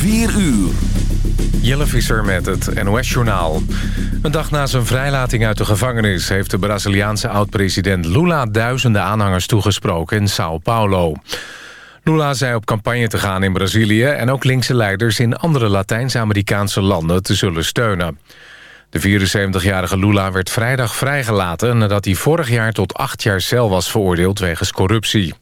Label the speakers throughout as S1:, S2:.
S1: 4 uur.
S2: Jelle Visser met het NOS-journaal. Een dag na zijn vrijlating uit de gevangenis... heeft de Braziliaanse oud-president Lula duizenden aanhangers toegesproken in Sao Paulo. Lula zei op campagne te gaan in Brazilië... en ook linkse leiders in andere Latijns-Amerikaanse landen te zullen steunen. De 74-jarige Lula werd vrijdag vrijgelaten... nadat hij vorig jaar tot acht jaar cel was veroordeeld wegens corruptie.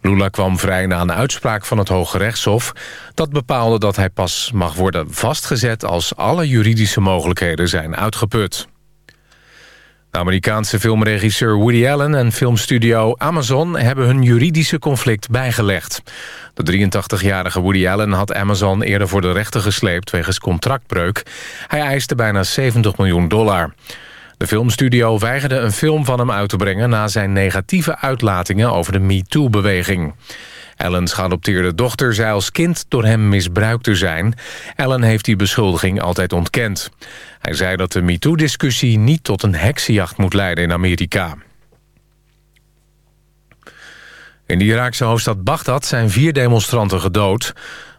S2: Lula kwam vrij na een uitspraak van het Hoge Rechtshof... dat bepaalde dat hij pas mag worden vastgezet... als alle juridische mogelijkheden zijn uitgeput. De Amerikaanse filmregisseur Woody Allen en filmstudio Amazon... hebben hun juridische conflict bijgelegd. De 83-jarige Woody Allen had Amazon eerder voor de rechter gesleept... wegens contractbreuk. Hij eiste bijna 70 miljoen dollar. De filmstudio weigerde een film van hem uit te brengen... na zijn negatieve uitlatingen over de MeToo-beweging. Ellens geadopteerde dochter zei als kind door hem misbruikt te zijn. Ellen heeft die beschuldiging altijd ontkend. Hij zei dat de MeToo-discussie niet tot een heksenjacht moet leiden in Amerika. In de Iraakse hoofdstad Bagdad zijn vier demonstranten gedood.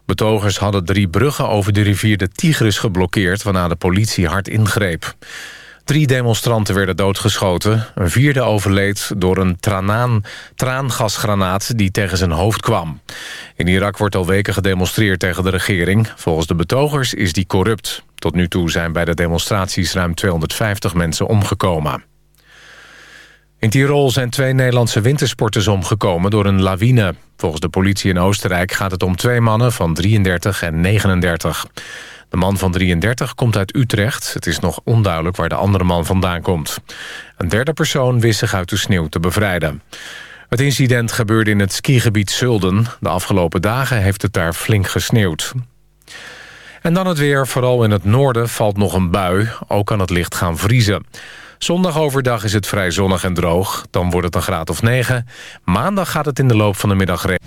S2: Betogers hadden drie bruggen over de rivier de Tigris geblokkeerd... waarna de politie hard ingreep. Drie demonstranten werden doodgeschoten. Een vierde overleed door een tranaan, traangasgranaat die tegen zijn hoofd kwam. In Irak wordt al weken gedemonstreerd tegen de regering. Volgens de betogers is die corrupt. Tot nu toe zijn bij de demonstraties ruim 250 mensen omgekomen. In Tirol zijn twee Nederlandse wintersporters omgekomen door een lawine. Volgens de politie in Oostenrijk gaat het om twee mannen van 33 en 39. De man van 33 komt uit Utrecht. Het is nog onduidelijk waar de andere man vandaan komt. Een derde persoon wist zich uit de sneeuw te bevrijden. Het incident gebeurde in het skigebied Zulden. De afgelopen dagen heeft het daar flink gesneeuwd. En dan het weer. Vooral in het noorden valt nog een bui. Ook kan het licht gaan vriezen. Zondag overdag is het vrij zonnig en droog. Dan wordt het een graad of 9. Maandag gaat het in de loop van de middag regenen.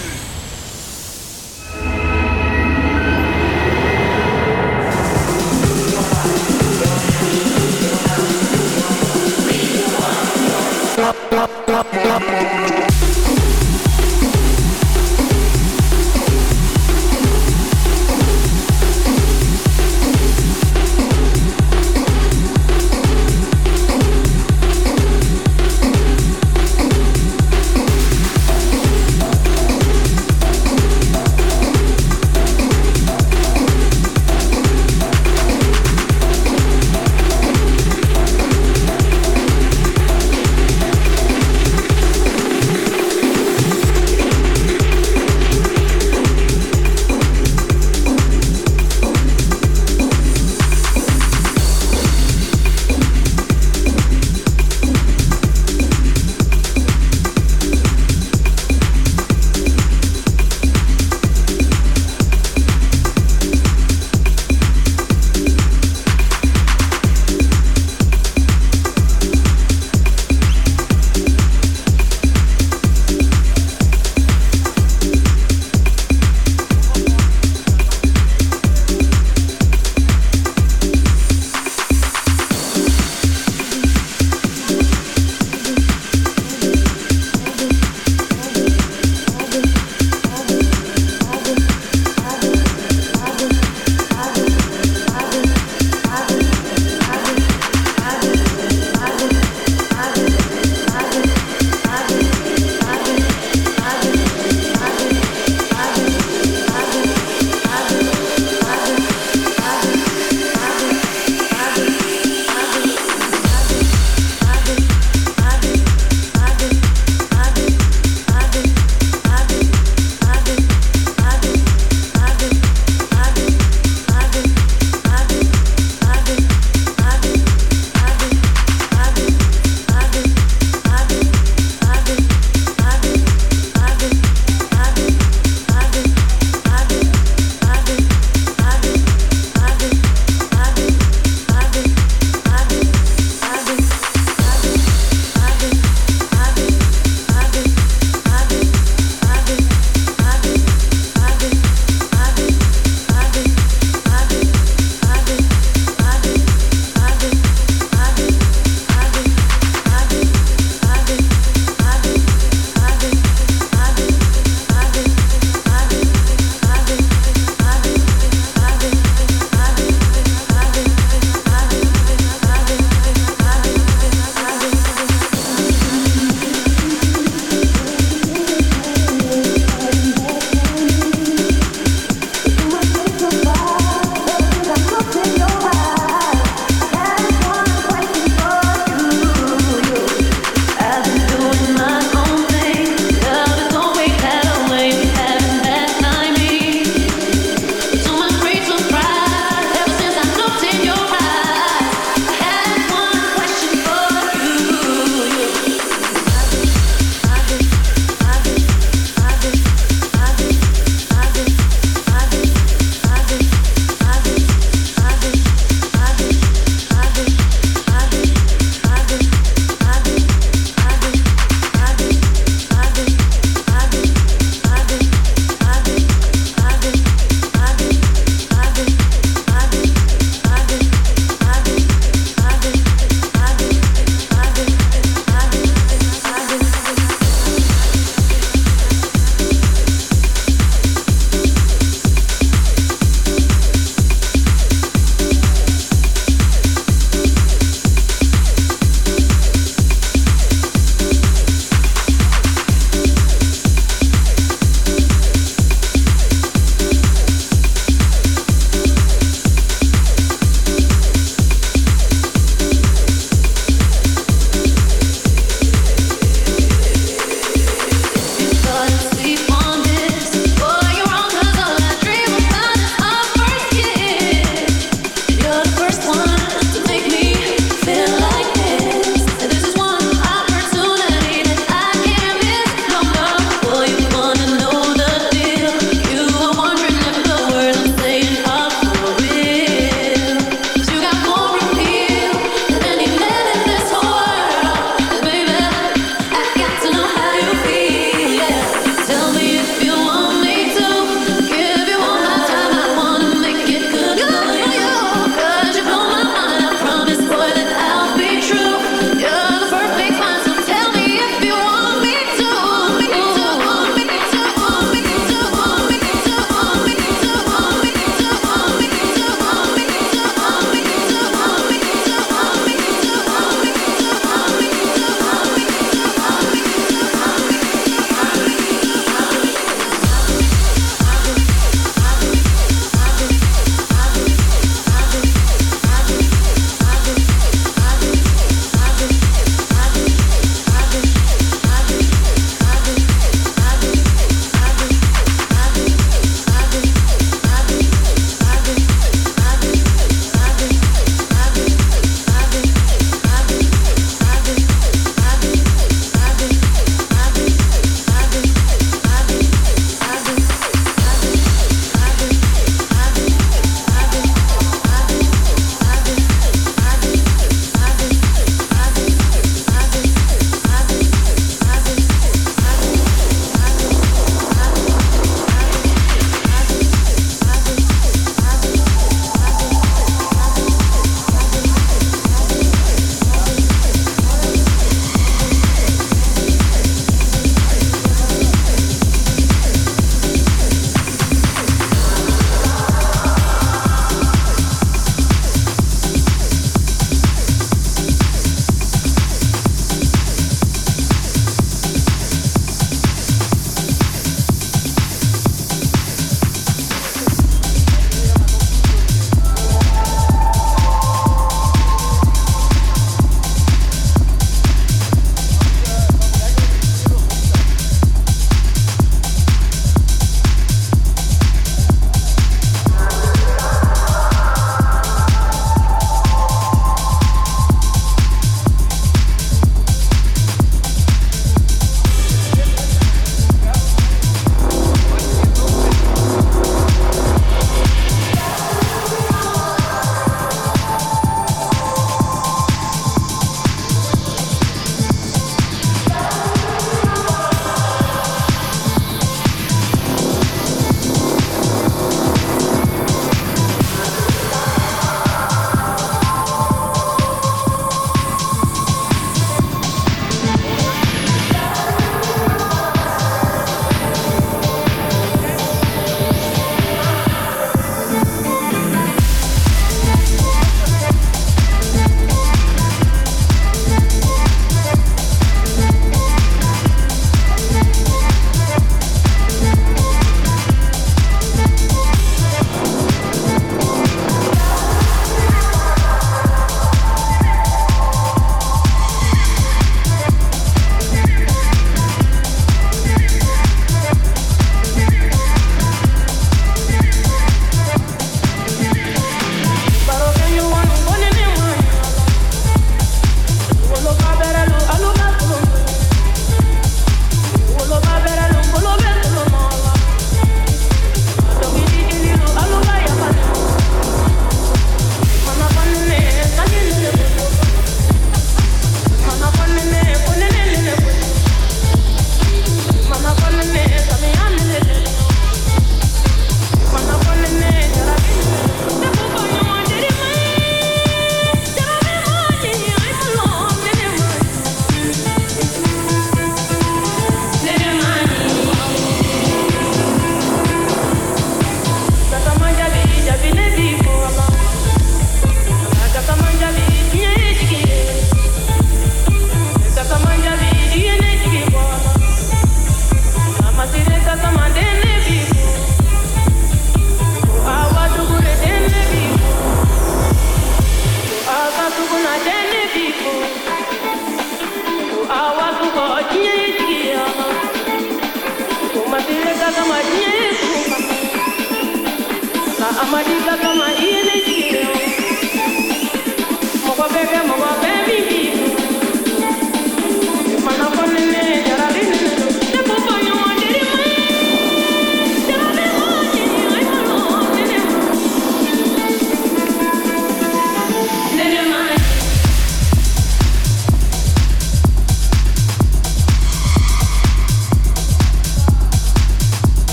S1: Klap, klap, klap.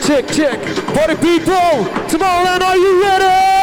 S3: Check, check. Party people, Tomorrowland, are you ready?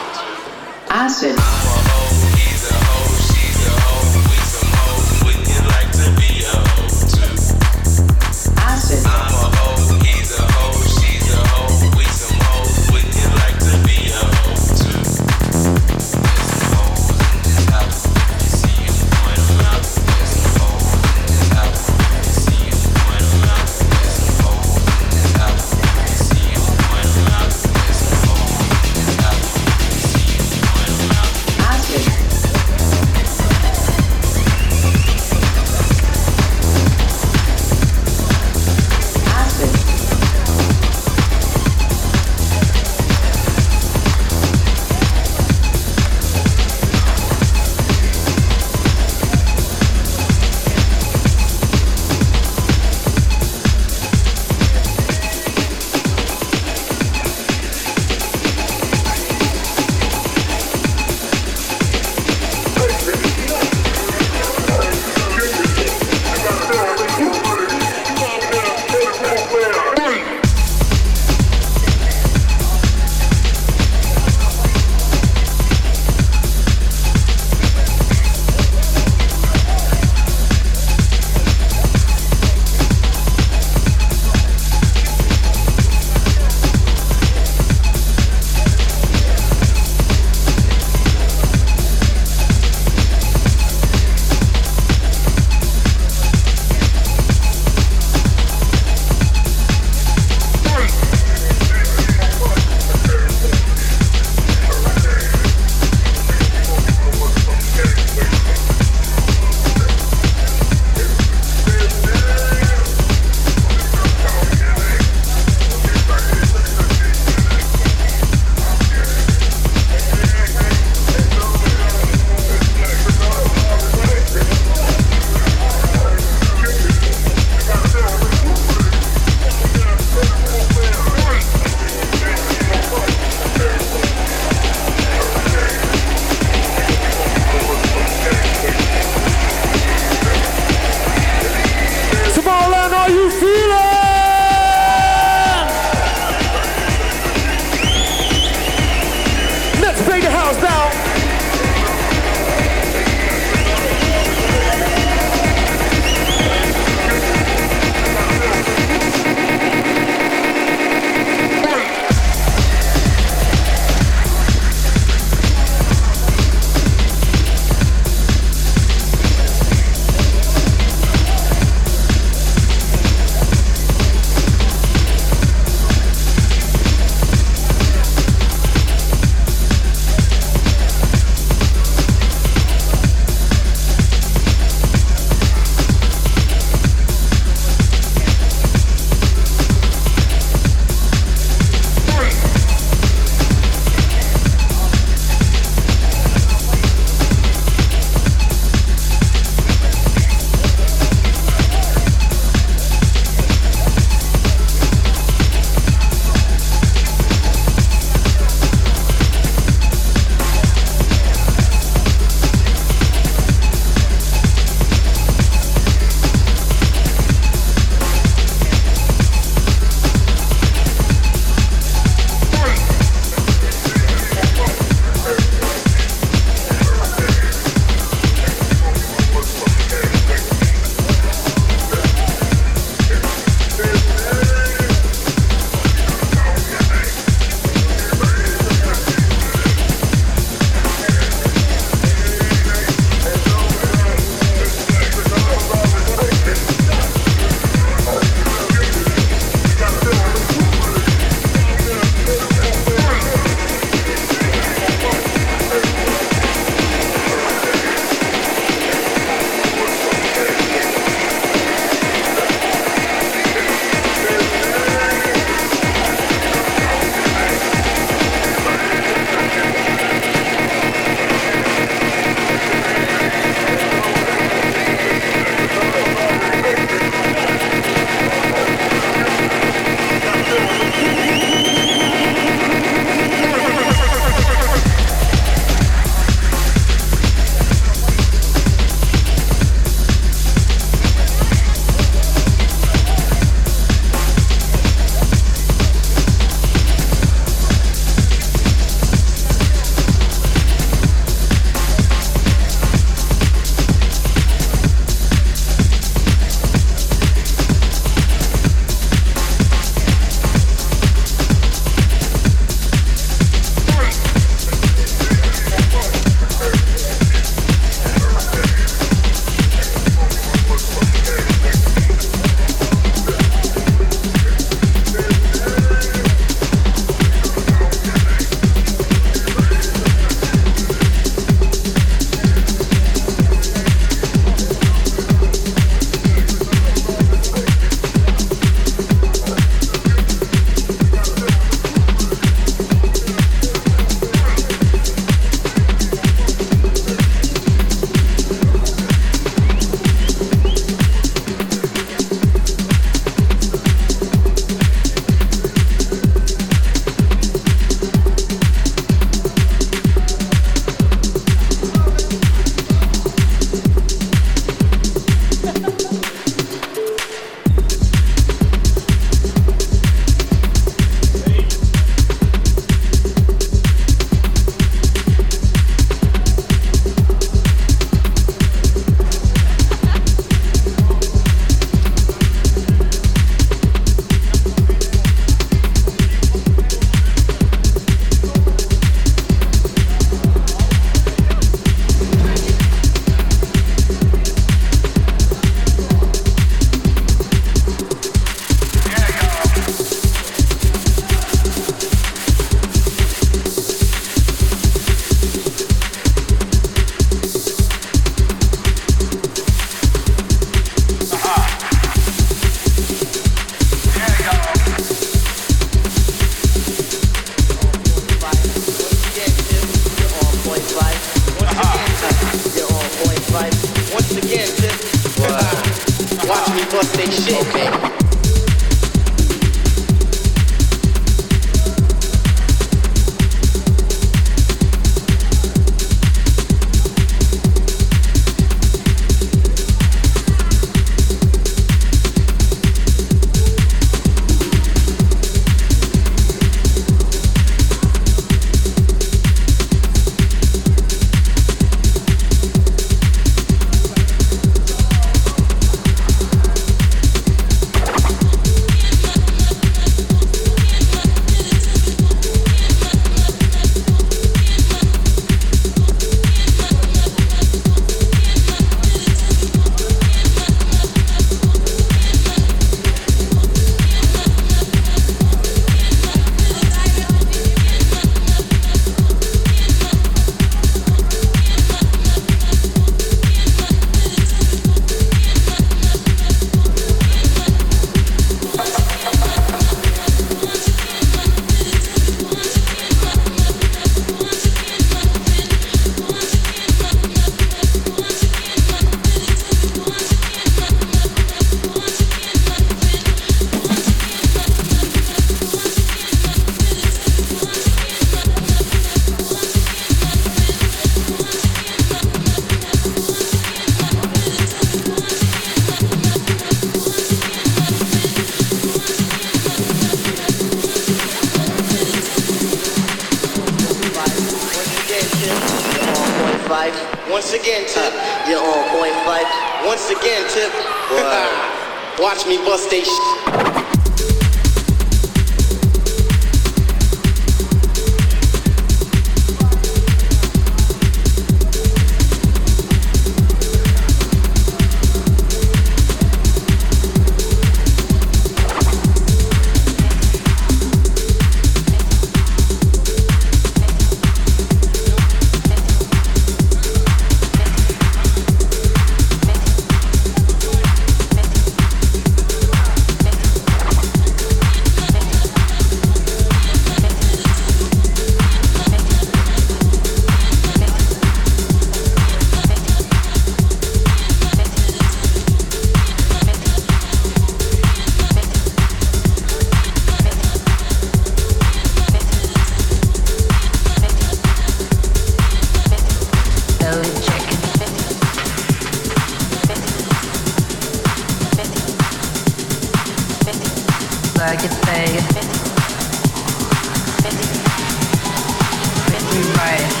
S4: Right,